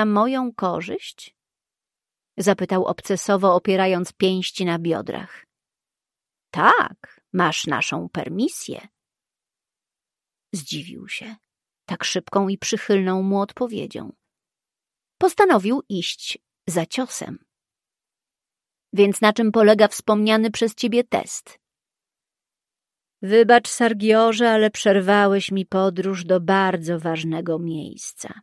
na moją korzyść? Zapytał obcesowo, opierając pięści na biodrach. Tak, masz naszą permisję. Zdziwił się tak szybką i przychylną mu odpowiedzią. Postanowił iść za ciosem. Więc na czym polega wspomniany przez ciebie test? Wybacz, Sargiorze, ale przerwałeś mi podróż do bardzo ważnego miejsca.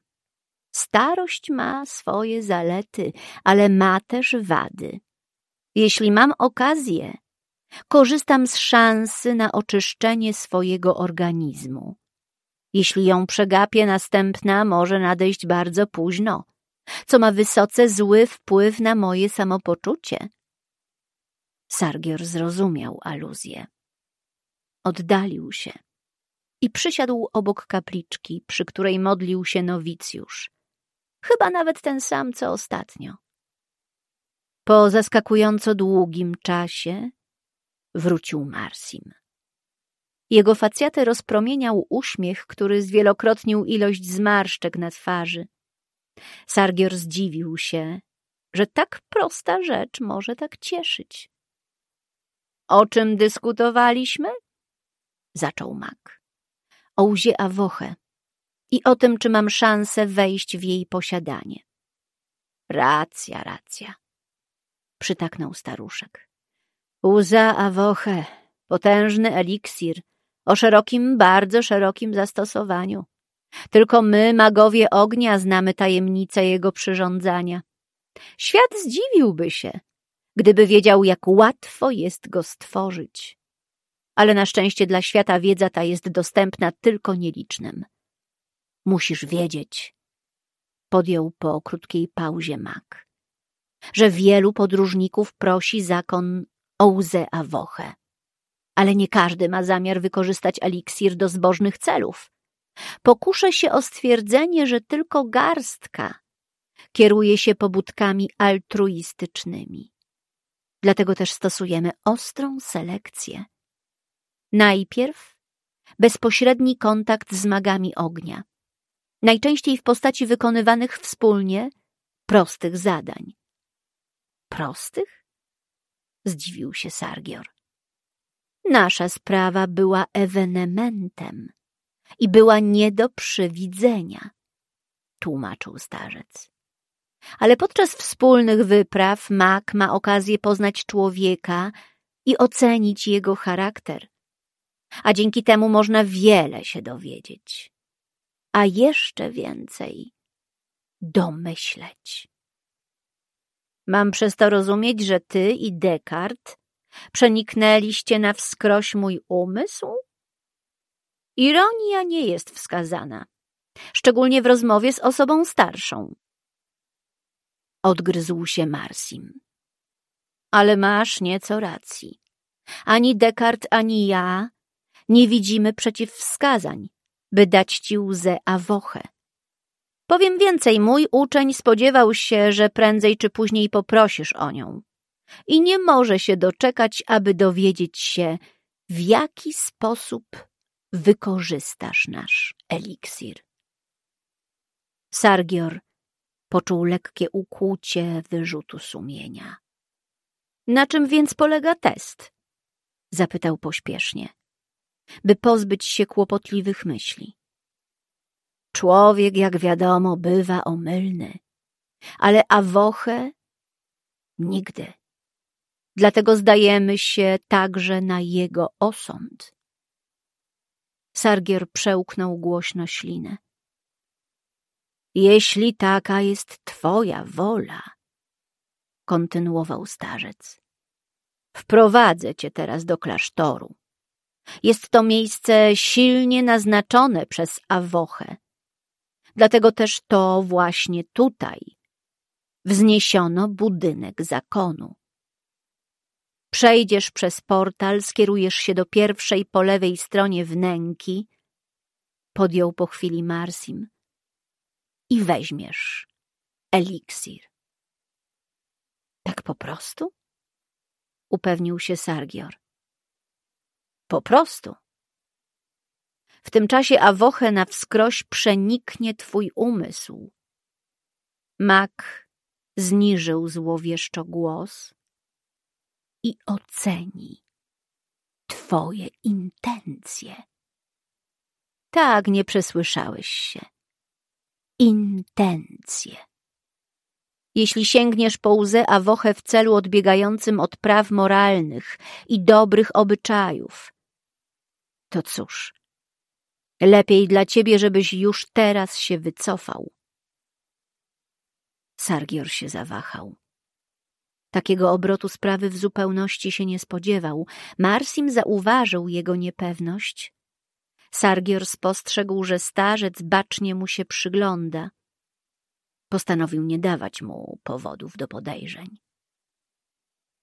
Starość ma swoje zalety, ale ma też wady. Jeśli mam okazję, korzystam z szansy na oczyszczenie swojego organizmu. Jeśli ją przegapię, następna może nadejść bardzo późno, co ma wysoce zły wpływ na moje samopoczucie. Sargior zrozumiał aluzję. Oddalił się i przysiadł obok kapliczki, przy której modlił się nowicjusz. Chyba nawet ten sam, co ostatnio. Po zaskakująco długim czasie wrócił Marsim. Jego facjatę rozpromieniał uśmiech, który zwielokrotnił ilość zmarszczek na twarzy. Sargior zdziwił się, że tak prosta rzecz może tak cieszyć. O czym dyskutowaliśmy? Zaczął mak. O łzie Awoche i o tym, czy mam szansę wejść w jej posiadanie. Racja, racja, przytaknął staruszek. Łza Awoche, potężny eliksir, o szerokim, bardzo szerokim zastosowaniu. Tylko my, magowie ognia, znamy tajemnicę jego przyrządzania. Świat zdziwiłby się, gdyby wiedział, jak łatwo jest go stworzyć. Ale na szczęście dla świata wiedza ta jest dostępna tylko nielicznym. Musisz wiedzieć, podjął po krótkiej pauzie mak, że wielu podróżników prosi zakon o łzę Awoche ale nie każdy ma zamiar wykorzystać eliksir do zbożnych celów. Pokuszę się o stwierdzenie, że tylko garstka kieruje się pobudkami altruistycznymi. Dlatego też stosujemy ostrą selekcję. Najpierw bezpośredni kontakt z magami ognia, najczęściej w postaci wykonywanych wspólnie prostych zadań. Prostych? Zdziwił się Sargior. Nasza sprawa była ewenementem i była nie do przewidzenia, tłumaczył starzec. Ale podczas wspólnych wypraw mak ma okazję poznać człowieka i ocenić jego charakter, a dzięki temu można wiele się dowiedzieć, a jeszcze więcej domyśleć. Mam przez to rozumieć, że ty i Descartes Przeniknęliście na wskroś mój umysł? Ironia nie jest wskazana, szczególnie w rozmowie z osobą starszą. Odgryzł się Marsim. Ale masz nieco racji. Ani Descartes, ani ja nie widzimy przeciwwskazań, by dać ci łzę awochę. Powiem więcej, mój uczeń spodziewał się, że prędzej czy później poprosisz o nią i nie może się doczekać, aby dowiedzieć się, w jaki sposób wykorzystasz nasz eliksir. Sargior poczuł lekkie ukłucie wyrzutu sumienia. Na czym więc polega test? Zapytał pośpiesznie, by pozbyć się kłopotliwych myśli. Człowiek, jak wiadomo, bywa omylny, ale awoche nigdy dlatego zdajemy się także na jego osąd. Sargier przełknął głośno ślinę. Jeśli taka jest twoja wola, kontynuował starzec, wprowadzę cię teraz do klasztoru. Jest to miejsce silnie naznaczone przez Awochę. Dlatego też to właśnie tutaj wzniesiono budynek zakonu. Przejdziesz przez portal, skierujesz się do pierwszej po lewej stronie wnęki, podjął po chwili Marsim, i weźmiesz eliksir. Tak po prostu? Upewnił się Sargior. Po prostu. W tym czasie awoche na wskroś przeniknie twój umysł. Mak zniżył złowieszczo głos i oceni twoje intencje. Tak, nie przesłyszałeś się. Intencje. Jeśli sięgniesz po łzę awochę w celu odbiegającym od praw moralnych i dobrych obyczajów, to cóż, lepiej dla ciebie, żebyś już teraz się wycofał. Sargior się zawahał. Takiego obrotu sprawy w zupełności się nie spodziewał. Marsim zauważył jego niepewność. Sargior spostrzegł, że starzec bacznie mu się przygląda. Postanowił nie dawać mu powodów do podejrzeń.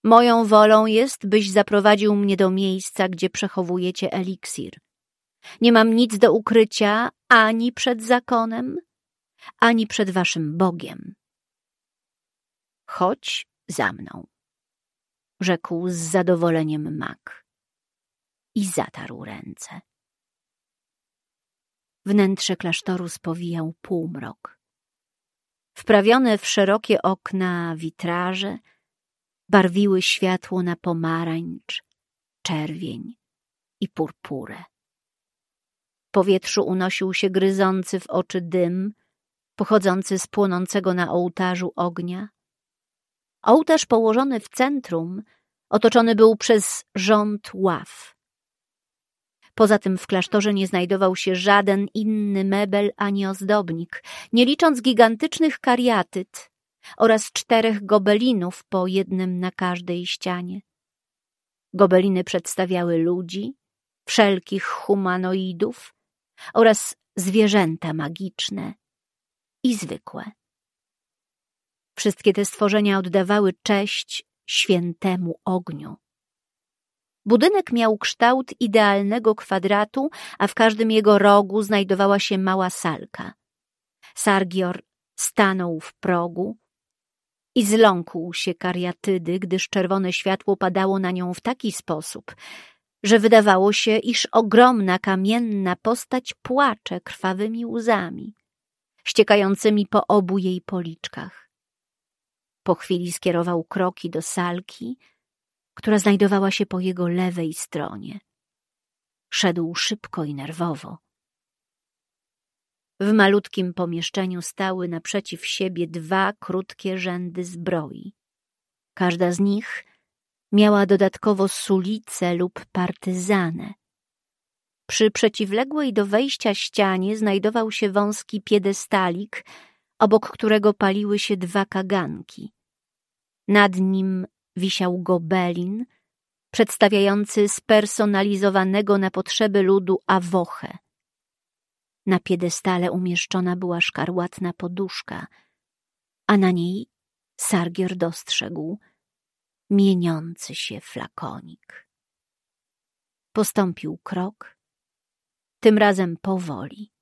Moją wolą jest, byś zaprowadził mnie do miejsca, gdzie przechowujecie eliksir. Nie mam nic do ukrycia ani przed zakonem, ani przed waszym Bogiem. Chodź za mną, rzekł z zadowoleniem mak i zatarł ręce. Wnętrze klasztoru spowijał półmrok. Wprawione w szerokie okna witraże barwiły światło na pomarańcz, czerwień i purpurę. W powietrzu unosił się gryzący w oczy dym, pochodzący z płonącego na ołtarzu ognia. Ołtarz położony w centrum otoczony był przez rząd ław. Poza tym w klasztorze nie znajdował się żaden inny mebel ani ozdobnik, nie licząc gigantycznych kariatyt oraz czterech gobelinów po jednym na każdej ścianie. Gobeliny przedstawiały ludzi, wszelkich humanoidów oraz zwierzęta magiczne i zwykłe. Wszystkie te stworzenia oddawały cześć świętemu ogniu. Budynek miał kształt idealnego kwadratu, a w każdym jego rogu znajdowała się mała salka. Sargior stanął w progu i zląkł się kariatydy, gdyż czerwone światło padało na nią w taki sposób, że wydawało się, iż ogromna kamienna postać płacze krwawymi łzami, ściekającymi po obu jej policzkach. Po chwili skierował kroki do salki, która znajdowała się po jego lewej stronie. Szedł szybko i nerwowo. W malutkim pomieszczeniu stały naprzeciw siebie dwa krótkie rzędy zbroi. Każda z nich miała dodatkowo sulicę lub partyzanę. Przy przeciwległej do wejścia ścianie znajdował się wąski piedestalik, obok którego paliły się dwa kaganki. Nad nim wisiał gobelin, przedstawiający spersonalizowanego na potrzeby ludu awochę. Na piedestale umieszczona była szkarłatna poduszka, a na niej Sargier dostrzegł mieniący się flakonik. Postąpił krok, tym razem powoli.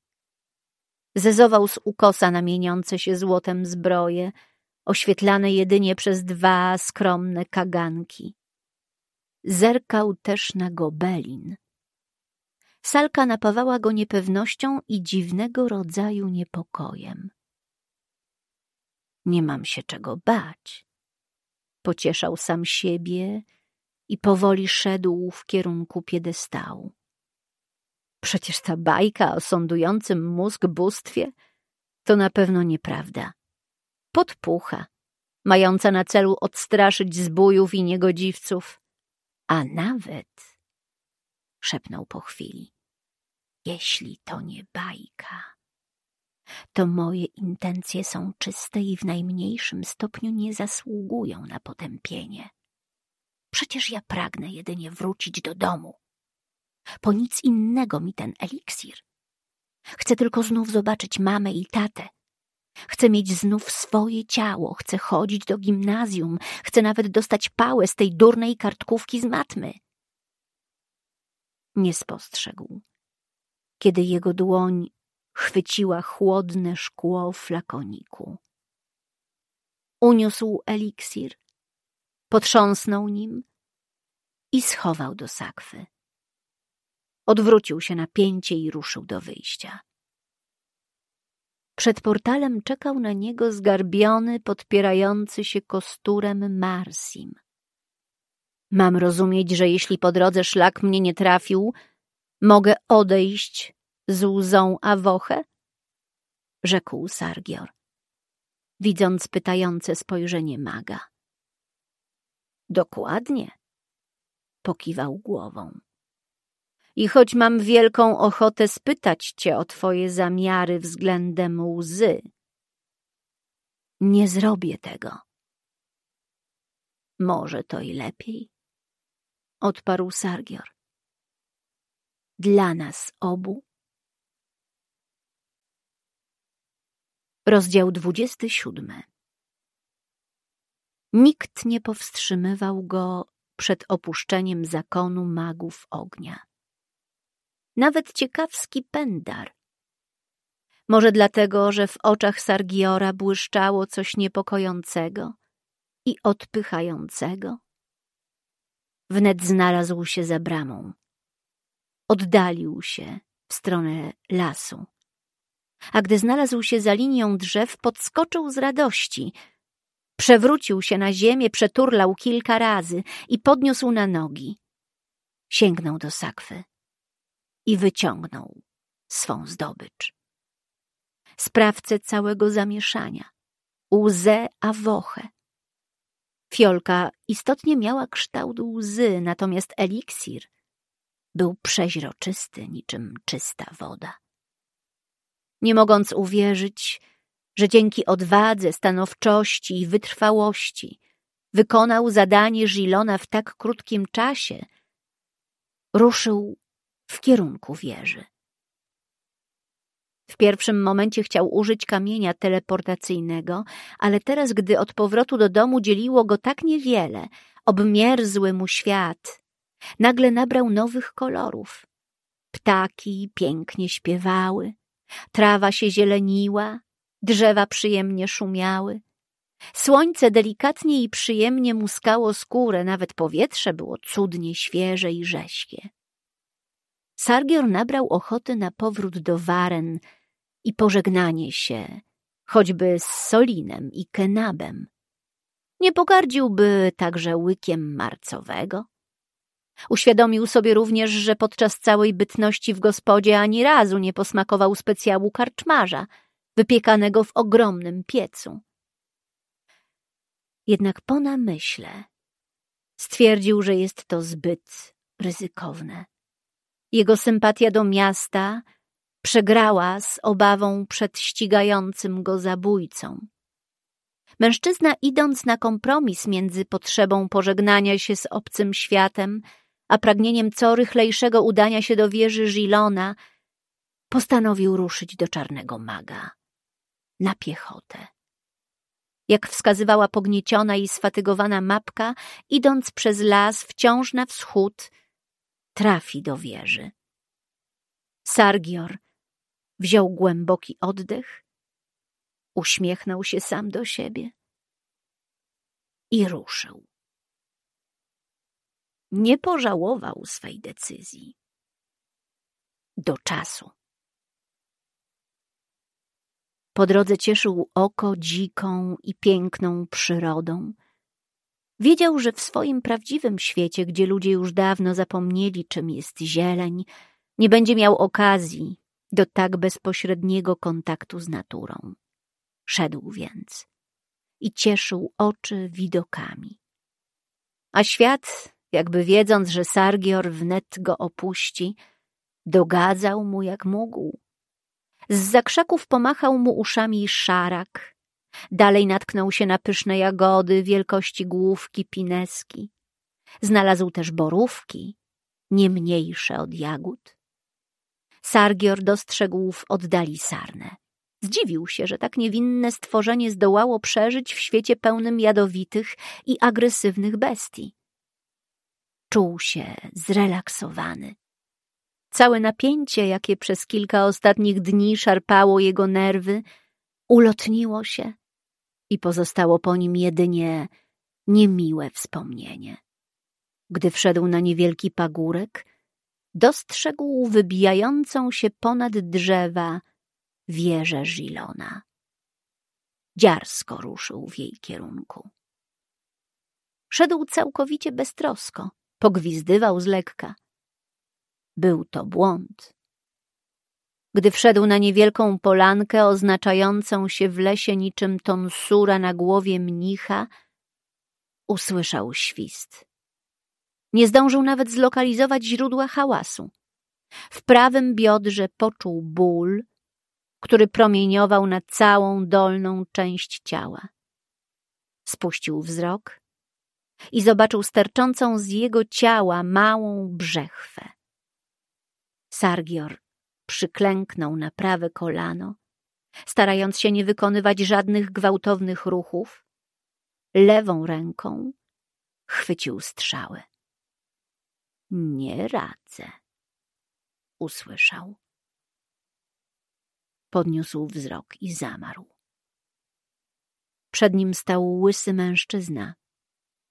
Zezował z ukosa na mieniące się złotem zbroje, oświetlane jedynie przez dwa skromne kaganki. Zerkał też na gobelin. Salka napawała go niepewnością i dziwnego rodzaju niepokojem. Nie mam się czego bać. Pocieszał sam siebie i powoli szedł w kierunku piedestału. Przecież ta bajka o sądującym mózg bóstwie to na pewno nieprawda podpucha, mająca na celu odstraszyć zbójów i niegodziwców, a nawet, szepnął po chwili, jeśli to nie bajka, to moje intencje są czyste i w najmniejszym stopniu nie zasługują na potępienie. Przecież ja pragnę jedynie wrócić do domu. Po nic innego mi ten eliksir. Chcę tylko znów zobaczyć mamę i tatę, Chcę mieć znów swoje ciało, chcę chodzić do gimnazjum, chcę nawet dostać pałę z tej durnej kartkówki z matmy. Nie spostrzegł, kiedy jego dłoń chwyciła chłodne szkło flakoniku. Uniósł eliksir, potrząsnął nim i schował do sakwy. Odwrócił się na pięcie i ruszył do wyjścia. Przed portalem czekał na niego zgarbiony, podpierający się kosturem Marsim. Mam rozumieć, że jeśli po drodze szlak mnie nie trafił, mogę odejść z łzą Awochę? Rzekł Sargior, widząc pytające spojrzenie maga. Dokładnie, pokiwał głową. I choć mam wielką ochotę spytać cię o twoje zamiary względem łzy, nie zrobię tego. Może to i lepiej, odparł Sargior. Dla nas obu. Rozdział dwudziesty siódmy Nikt nie powstrzymywał go przed opuszczeniem zakonu magów ognia. Nawet ciekawski Pendar. Może dlatego, że w oczach Sargiora błyszczało coś niepokojącego i odpychającego. Wnet znalazł się za bramą. Oddalił się w stronę lasu. A gdy znalazł się za linią drzew, podskoczył z radości – Przewrócił się na ziemię, przeturlał kilka razy i podniósł na nogi. Sięgnął do sakwy i wyciągnął swą zdobycz. Sprawcę całego zamieszania, łzę Awochę. Fiolka istotnie miała kształt łzy, natomiast eliksir był przeźroczysty niczym czysta woda. Nie mogąc uwierzyć, że dzięki odwadze, stanowczości i wytrwałości wykonał zadanie Żilona w tak krótkim czasie, ruszył w kierunku wieży. W pierwszym momencie chciał użyć kamienia teleportacyjnego, ale teraz, gdy od powrotu do domu dzieliło go tak niewiele, obmierzły mu świat, nagle nabrał nowych kolorów. Ptaki pięknie śpiewały, trawa się zieleniła, Drzewa przyjemnie szumiały. Słońce delikatnie i przyjemnie muskało skórę, nawet powietrze było cudnie świeże i rześkie. Sargior nabrał ochoty na powrót do Waren i pożegnanie się, choćby z Solinem i Kenabem. Nie pogardziłby także łykiem marcowego? Uświadomił sobie również, że podczas całej bytności w gospodzie ani razu nie posmakował specjału karczmarza – wypiekanego w ogromnym piecu. Jednak po namyśle stwierdził, że jest to zbyt ryzykowne. Jego sympatia do miasta przegrała z obawą przed ścigającym go zabójcą. Mężczyzna, idąc na kompromis między potrzebą pożegnania się z obcym światem, a pragnieniem co rychlejszego udania się do wieży Żilona, postanowił ruszyć do czarnego maga na piechotę. Jak wskazywała pognieciona i sfatygowana mapka, idąc przez las wciąż na wschód, trafi do wieży. Sargior wziął głęboki oddech, uśmiechnął się sam do siebie i ruszył. Nie pożałował swej decyzji. Do czasu. Po drodze cieszył oko dziką i piękną przyrodą. Wiedział, że w swoim prawdziwym świecie, gdzie ludzie już dawno zapomnieli, czym jest zieleń, nie będzie miał okazji do tak bezpośredniego kontaktu z naturą. Szedł więc i cieszył oczy widokami. A świat, jakby wiedząc, że Sargior wnet go opuści, dogadzał mu jak mógł. Z zakrzaków pomachał mu uszami szarak. Dalej natknął się na pyszne jagody wielkości główki pineski. Znalazł też borówki, nie mniejsze od jagód. Sargior dostrzegł w oddali sarnę. Zdziwił się, że tak niewinne stworzenie zdołało przeżyć w świecie pełnym jadowitych i agresywnych bestii. Czuł się zrelaksowany. Całe napięcie, jakie przez kilka ostatnich dni szarpało jego nerwy, ulotniło się i pozostało po nim jedynie niemiłe wspomnienie. Gdy wszedł na niewielki pagórek, dostrzegł wybijającą się ponad drzewa wieżę Żilona. Dziarsko ruszył w jej kierunku. Szedł całkowicie beztrosko, pogwizdywał z lekka. Był to błąd. Gdy wszedł na niewielką polankę oznaczającą się w lesie niczym tonsura na głowie mnicha, usłyszał świst. Nie zdążył nawet zlokalizować źródła hałasu. W prawym biodrze poczuł ból, który promieniował na całą dolną część ciała. Spuścił wzrok i zobaczył sterczącą z jego ciała małą brzechwę. Sargior przyklęknął na prawe kolano, starając się nie wykonywać żadnych gwałtownych ruchów. Lewą ręką chwycił strzały. Nie radzę, usłyszał. Podniósł wzrok i zamarł. Przed nim stał łysy mężczyzna,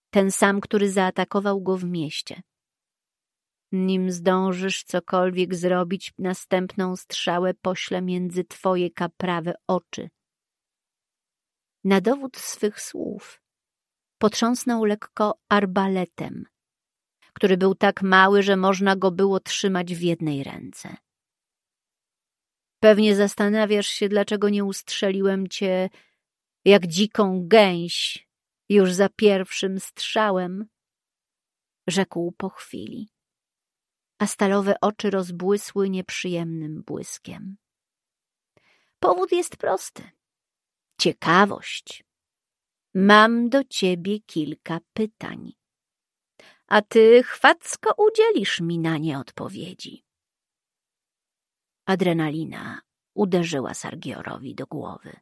ten sam, który zaatakował go w mieście. Nim zdążysz cokolwiek zrobić, następną strzałę poślę między twoje kaprawe oczy. Na dowód swych słów potrząsnął lekko arbaletem, który był tak mały, że można go było trzymać w jednej ręce. Pewnie zastanawiasz się, dlaczego nie ustrzeliłem cię jak dziką gęś już za pierwszym strzałem, rzekł po chwili, a stalowe oczy rozbłysły nieprzyjemnym błyskiem. Powód jest prosty. Ciekawość. Mam do ciebie kilka pytań, a ty chwacko udzielisz mi na nie odpowiedzi. Adrenalina uderzyła Sargiorowi do głowy.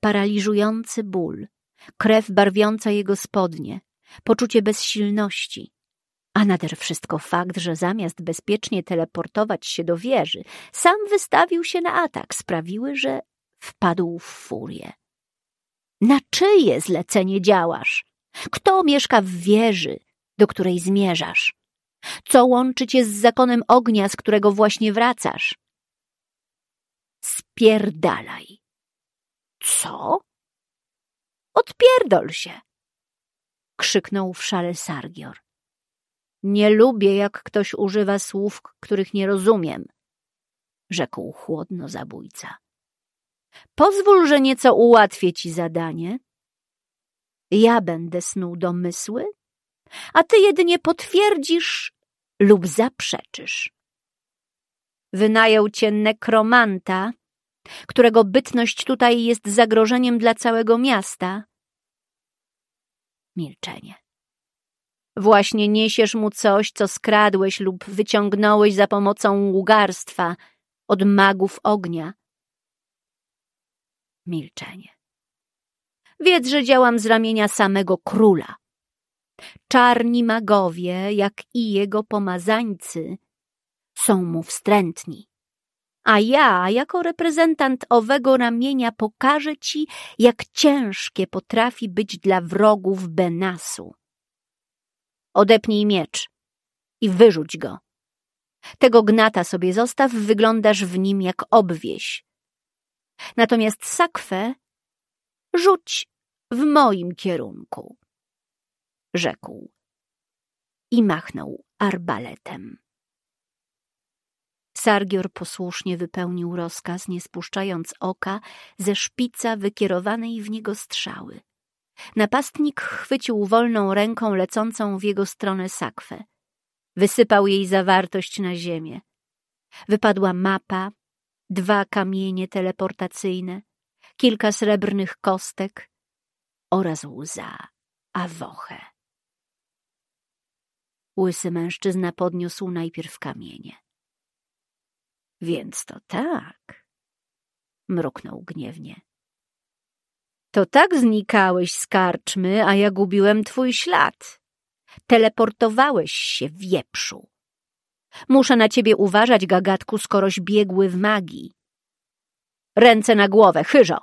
Paraliżujący ból, krew barwiąca jego spodnie, poczucie bezsilności, a nader wszystko fakt, że zamiast bezpiecznie teleportować się do wieży, sam wystawił się na atak, sprawiły, że wpadł w furię. Na czyje zlecenie działasz? Kto mieszka w wieży, do której zmierzasz? Co łączy cię z zakonem ognia, z którego właśnie wracasz? Spierdalaj. Co? Odpierdol się! Krzyknął w szale Sargior. Nie lubię, jak ktoś używa słów, których nie rozumiem, rzekł chłodno zabójca. Pozwól, że nieco ułatwię ci zadanie. Ja będę snuł domysły, a ty jedynie potwierdzisz lub zaprzeczysz. Wynajął cię nekromanta, którego bytność tutaj jest zagrożeniem dla całego miasta. Milczenie. Właśnie niesiesz mu coś, co skradłeś lub wyciągnąłeś za pomocą ługarstwa od magów ognia. Milczenie. Wiedz, że działam z ramienia samego króla. Czarni magowie, jak i jego pomazańcy, są mu wstrętni. A ja, jako reprezentant owego ramienia, pokażę ci, jak ciężkie potrafi być dla wrogów Benasu. Odepnij miecz i wyrzuć go. Tego gnata sobie zostaw, wyglądasz w nim jak obwieś. Natomiast sakwę rzuć w moim kierunku, rzekł i machnął arbaletem. Sargior posłusznie wypełnił rozkaz, nie spuszczając oka ze szpica wykierowanej w niego strzały. Napastnik chwycił wolną ręką lecącą w jego stronę sakwę. Wysypał jej zawartość na ziemię. Wypadła mapa, dwa kamienie teleportacyjne, kilka srebrnych kostek oraz łza awoche. Łysy mężczyzna podniósł najpierw kamienie. Więc to tak, mruknął gniewnie. To tak znikałeś z karczmy, a ja gubiłem twój ślad. Teleportowałeś się, wieprzu. Muszę na ciebie uważać, gagatku, skoroś biegły w magii. Ręce na głowę, chyżo!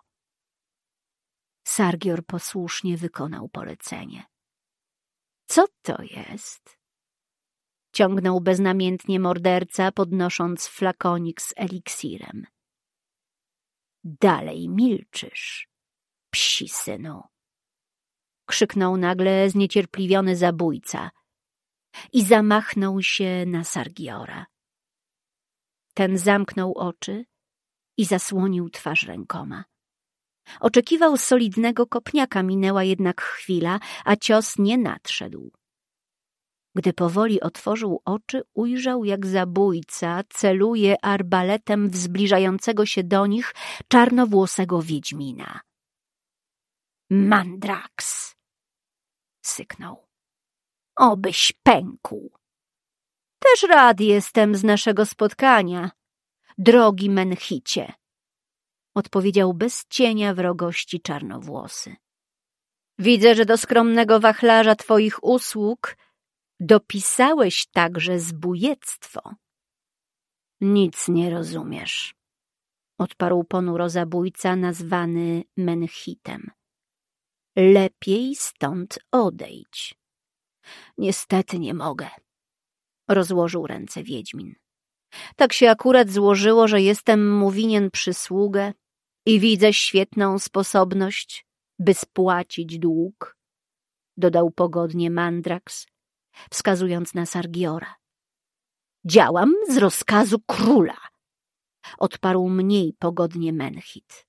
Sargior posłusznie wykonał polecenie. Co to jest? Ciągnął beznamiętnie morderca, podnosząc flakonik z eliksirem. dalej milczysz, psi synu. Krzyknął nagle zniecierpliwiony zabójca i zamachnął się na Sargiora. Ten zamknął oczy i zasłonił twarz rękoma. Oczekiwał solidnego kopniaka, minęła jednak chwila, a cios nie nadszedł. Gdy powoli otworzył oczy, ujrzał, jak zabójca celuje arbaletem w zbliżającego się do nich czarnowłosego wiedźmina. Mandrax! syknął. Obyś pękł. Też rad jestem z naszego spotkania, drogi Menchicie, odpowiedział bez cienia wrogości czarnowłosy. Widzę, że do skromnego wachlarza twoich usług dopisałeś także zbójectwo. Nic nie rozumiesz, odparł ponuro zabójca nazwany Menchitem. Lepiej stąd odejdź. Niestety nie mogę, rozłożył ręce Wiedźmin. Tak się akurat złożyło, że jestem mu winien przysługę i widzę świetną sposobność, by spłacić dług, dodał pogodnie Mandrax, wskazując na Sargiora. Działam z rozkazu króla, odparł mniej pogodnie Menchit.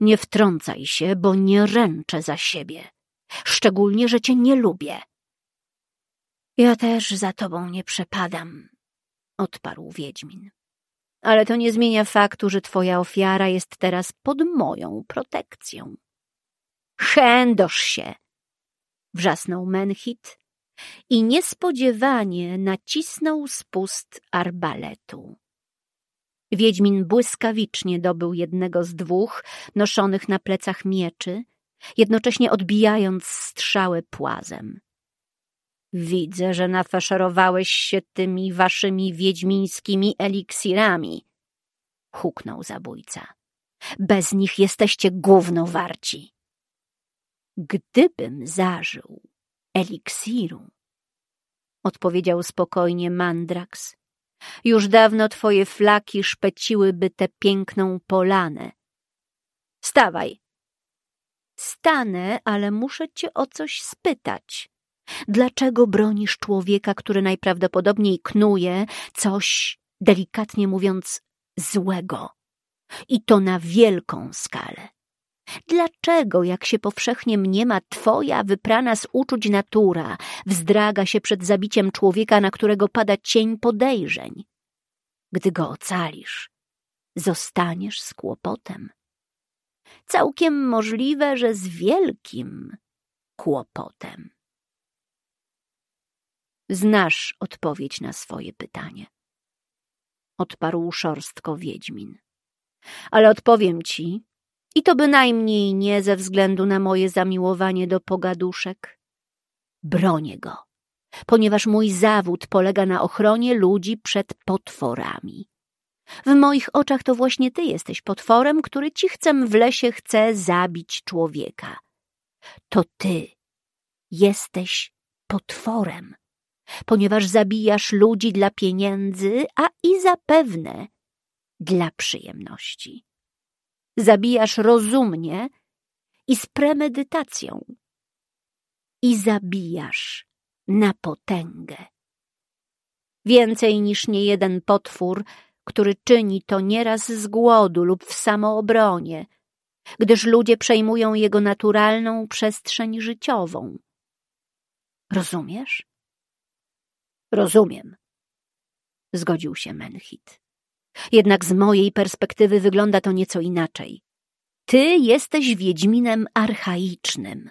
Nie wtrącaj się, bo nie ręczę za siebie, szczególnie, że cię nie lubię. Ja też za tobą nie przepadam, odparł Wiedźmin. Ale to nie zmienia faktu, że twoja ofiara jest teraz pod moją protekcją. Chędosz się! wrzasnął Menchit i niespodziewanie nacisnął spust arbaletu. Wiedźmin błyskawicznie dobył jednego z dwóch noszonych na plecach mieczy, jednocześnie odbijając strzałę płazem. Widzę, że nafaszerowałeś się tymi waszymi wiedźmińskimi eliksirami, huknął zabójca. Bez nich jesteście gówno warci. Gdybym zażył eliksiru, odpowiedział spokojnie Mandrax, już dawno twoje flaki szpeciłyby tę piękną polanę. Stawaj. Stanę, ale muszę cię o coś spytać. Dlaczego bronisz człowieka, który najprawdopodobniej knuje coś, delikatnie mówiąc, złego? I to na wielką skalę. Dlaczego, jak się powszechnie mniema, twoja wyprana z uczuć natura wzdraga się przed zabiciem człowieka, na którego pada cień podejrzeń? Gdy go ocalisz, zostaniesz z kłopotem. Całkiem możliwe, że z wielkim kłopotem. Znasz odpowiedź na swoje pytanie. Odparł szorstko Wiedźmin. Ale odpowiem ci, i to bynajmniej nie ze względu na moje zamiłowanie do pogaduszek. Bronię go, ponieważ mój zawód polega na ochronie ludzi przed potworami. W moich oczach to właśnie ty jesteś potworem, który cichcem w lesie chce zabić człowieka. To ty jesteś potworem, ponieważ zabijasz ludzi dla pieniędzy, a i zapewne dla przyjemności zabijasz rozumnie i z premedytacją. I zabijasz na potęgę. Więcej niż niejeden potwór, który czyni to nieraz z głodu lub w samoobronie, gdyż ludzie przejmują jego naturalną przestrzeń życiową. Rozumiesz? Rozumiem, zgodził się Menchit. Jednak z mojej perspektywy wygląda to nieco inaczej. Ty jesteś wiedźminem archaicznym,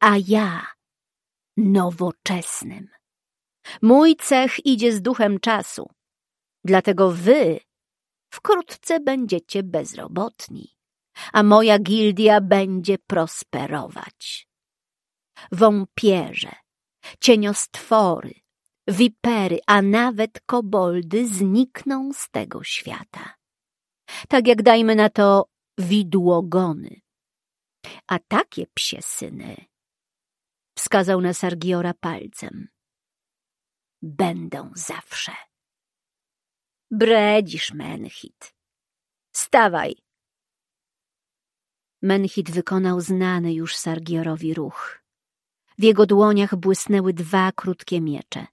a ja nowoczesnym. Mój cech idzie z duchem czasu, dlatego wy wkrótce będziecie bezrobotni, a moja gildia będzie prosperować. Wąpierze, cieniostwory, wipery, a nawet koboldy znikną z tego świata. Tak jak dajmy na to widłogony. A takie psie syny, wskazał na Sargiora palcem, będą zawsze. Bredzisz, Menchit. Stawaj, Menhit wykonał znany już Sargiorowi ruch. W jego dłoniach błysnęły dwa krótkie miecze.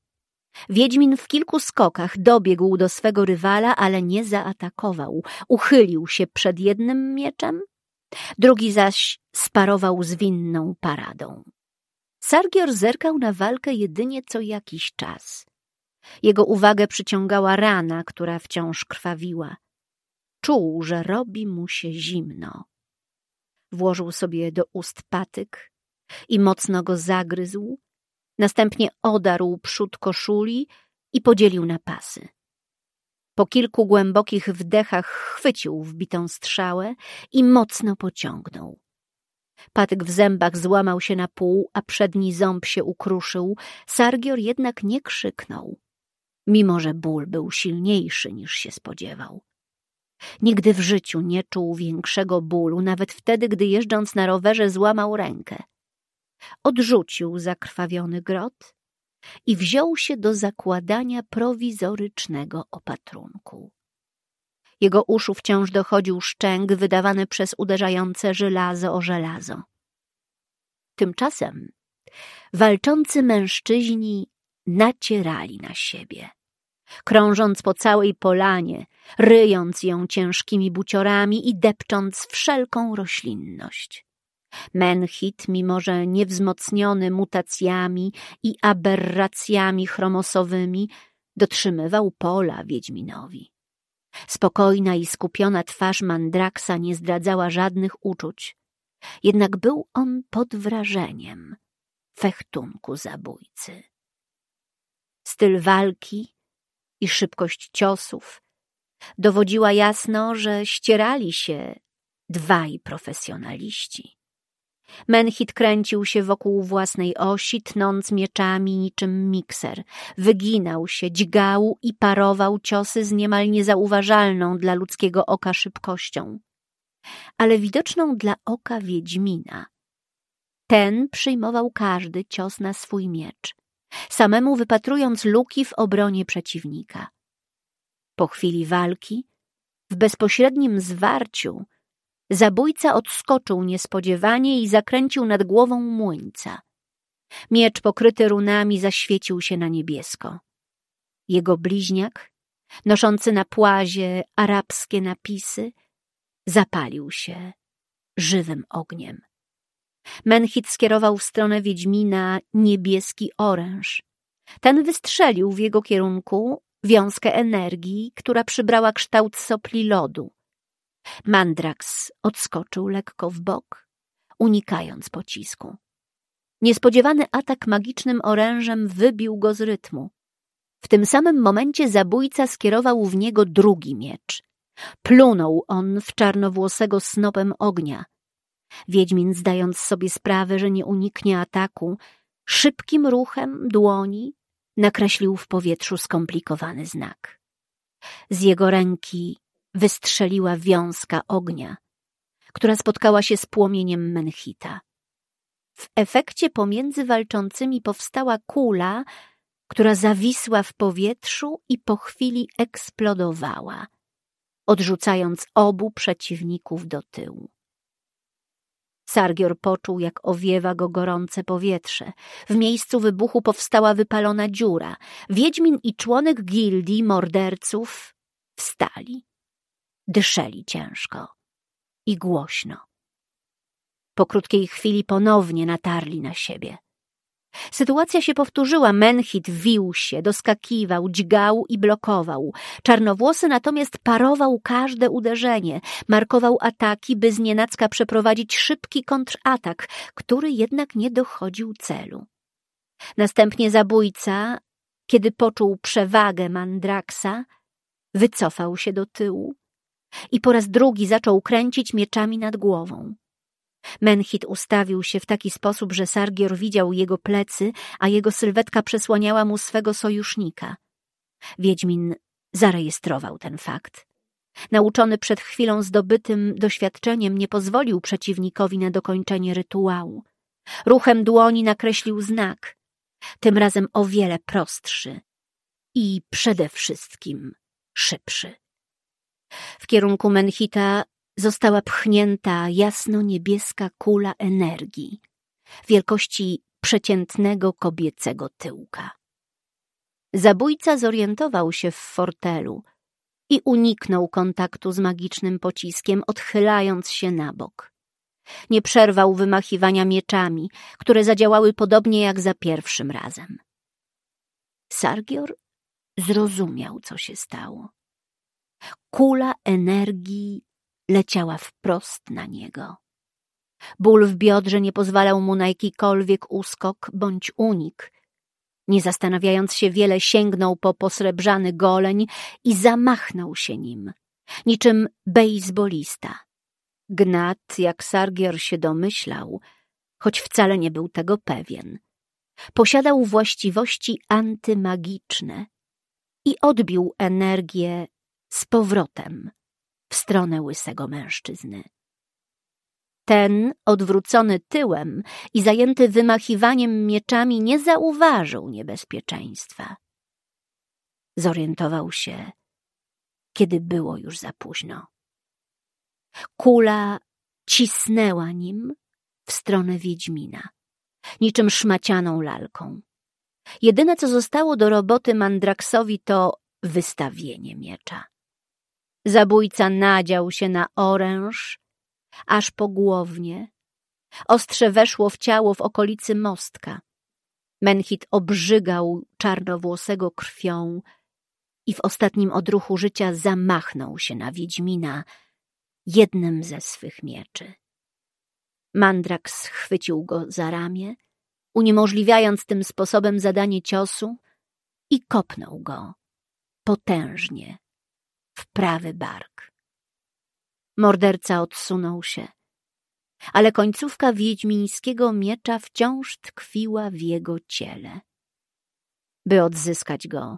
Wiedźmin w kilku skokach dobiegł do swego rywala, ale nie zaatakował. Uchylił się przed jednym mieczem, drugi zaś sparował zwinną paradą. Sargior zerkał na walkę jedynie co jakiś czas. Jego uwagę przyciągała rana, która wciąż krwawiła. Czuł, że robi mu się zimno. Włożył sobie do ust patyk i mocno go zagryzł, następnie odarł przód koszuli i podzielił na pasy. Po kilku głębokich wdechach chwycił wbitą strzałę i mocno pociągnął. Patyk w zębach złamał się na pół, a przedni ząb się ukruszył. Sargior jednak nie krzyknął, mimo że ból był silniejszy niż się spodziewał. Nigdy w życiu nie czuł większego bólu, nawet wtedy, gdy jeżdżąc na rowerze złamał rękę. Odrzucił zakrwawiony grot i wziął się do zakładania prowizorycznego opatrunku. Jego uszu wciąż dochodził szczęk wydawany przez uderzające żelazo o żelazo. Tymczasem walczący mężczyźni nacierali na siebie. Krążąc po całej polanie, ryjąc ją ciężkimi buciorami i depcząc wszelką roślinność. Menhit, mimo że niewzmocniony mutacjami i aberracjami chromosowymi, dotrzymywał pola Wiedźminowi. Spokojna i skupiona twarz Mandraksa nie zdradzała żadnych uczuć, jednak był on pod wrażeniem fechtunku zabójcy. Styl walki i szybkość ciosów dowodziła jasno, że ścierali się dwaj profesjonaliści. Menhit kręcił się wokół własnej osi, tnąc mieczami niczym mikser. Wyginał się, dźgał i parował ciosy z niemal niezauważalną dla ludzkiego oka szybkością, ale widoczną dla oka Wiedźmina. Ten przyjmował każdy cios na swój miecz, samemu wypatrując luki w obronie przeciwnika. Po chwili walki, w bezpośrednim zwarciu, Zabójca odskoczył niespodziewanie i zakręcił nad głową młyńca. Miecz pokryty runami zaświecił się na niebiesko. Jego bliźniak, noszący na płazie arabskie napisy, zapalił się żywym ogniem. Menhit skierował w stronę Wiedźmina niebieski oręż. Ten wystrzelił w jego kierunku wiązkę energii, która przybrała kształt sopli lodu. Mandrax odskoczył lekko w bok, unikając pocisku. Niespodziewany atak magicznym orężem wybił go z rytmu. W tym samym momencie zabójca skierował w niego drugi miecz. Plunął on w czarnowłosego snopem ognia. Wiedźmin, zdając sobie sprawę, że nie uniknie ataku, szybkim ruchem dłoni nakreślił w powietrzu skomplikowany znak. Z jego ręki wystrzeliła wiązka ognia, która spotkała się z płomieniem Menhita. W efekcie pomiędzy walczącymi powstała kula, która zawisła w powietrzu i po chwili eksplodowała, odrzucając obu przeciwników do tyłu. Sargior poczuł, jak owiewa go gorące powietrze. W miejscu wybuchu powstała wypalona dziura. Wiedźmin i członek gildii morderców wstali. Dyszeli ciężko i głośno. Po krótkiej chwili ponownie natarli na siebie. Sytuacja się powtórzyła. Menhit wił się, doskakiwał, dźgał i blokował. Czarnowłosy natomiast parował każde uderzenie, markował ataki, by znienacka przeprowadzić szybki kontratak, który jednak nie dochodził celu. Następnie zabójca, kiedy poczuł przewagę Mandraksa, wycofał się do tyłu, i po raz drugi zaczął kręcić mieczami nad głową. Menhit ustawił się w taki sposób, że Sargior widział jego plecy, a jego sylwetka przesłaniała mu swego sojusznika. Wiedźmin zarejestrował ten fakt. Nauczony przed chwilą zdobytym doświadczeniem nie pozwolił przeciwnikowi na dokończenie rytuału. Ruchem dłoni nakreślił znak, tym razem o wiele prostszy i przede wszystkim szybszy. W kierunku Menhita została pchnięta jasno-niebieska kula energii wielkości przeciętnego kobiecego tyłka. Zabójca zorientował się w fortelu i uniknął kontaktu z magicznym pociskiem, odchylając się na bok. Nie przerwał wymachiwania mieczami, które zadziałały podobnie jak za pierwszym razem. Sargior zrozumiał, co się stało. Kula energii leciała wprost na niego. Ból w biodrze nie pozwalał mu na jakikolwiek uskok bądź unik. Nie zastanawiając się wiele, sięgnął po posrebrzany goleń i zamachnął się nim, niczym bejsbolista. Gnat, jak Sargier się domyślał, choć wcale nie był tego pewien, posiadał właściwości antymagiczne i odbił energię z powrotem w stronę łysego mężczyzny. Ten, odwrócony tyłem i zajęty wymachiwaniem mieczami, nie zauważył niebezpieczeństwa. Zorientował się, kiedy było już za późno. Kula cisnęła nim w stronę Wiedźmina, niczym szmacianą lalką. Jedyne, co zostało do roboty Mandraksowi, to wystawienie miecza. Zabójca nadział się na oręż, aż po głownie. Ostrze weszło w ciało w okolicy mostka. Menhit obrzygał czarnowłosego krwią i w ostatnim odruchu życia zamachnął się na Wiedźmina jednym ze swych mieczy. Mandrax schwycił go za ramię, uniemożliwiając tym sposobem zadanie ciosu i kopnął go potężnie w prawy bark. Morderca odsunął się, ale końcówka wiedźmińskiego miecza wciąż tkwiła w jego ciele. By odzyskać go,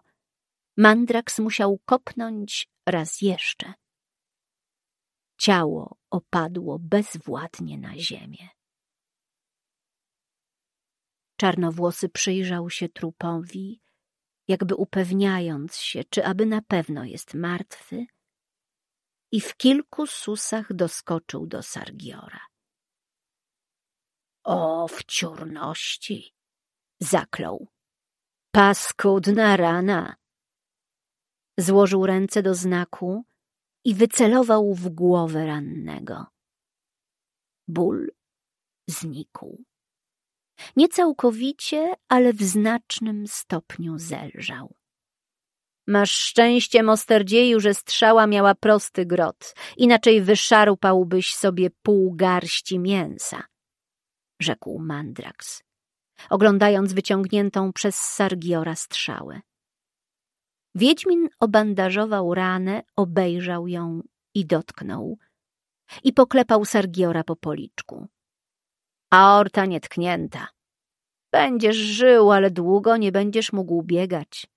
Mandrax musiał kopnąć raz jeszcze. Ciało opadło bezwładnie na ziemię. Czarnowłosy przyjrzał się trupowi, jakby upewniając się, czy aby na pewno jest martwy, i w kilku susach doskoczył do Sargiora. O wciórności! Zaklął. Paskudna rana! Złożył ręce do znaku i wycelował w głowę rannego. Ból znikł. Nie całkowicie, ale w znacznym stopniu zelżał. Masz szczęście, mosterdzieju, że strzała miała prosty grot, inaczej wyszarpałbyś sobie pół garści mięsa, rzekł Mandrax, oglądając wyciągniętą przez Sargiora strzałę. Wiedźmin obandażował ranę, obejrzał ją i dotknął. I poklepał Sargiora po policzku. Aorta nietknięta. Będziesz żył, ale długo nie będziesz mógł biegać.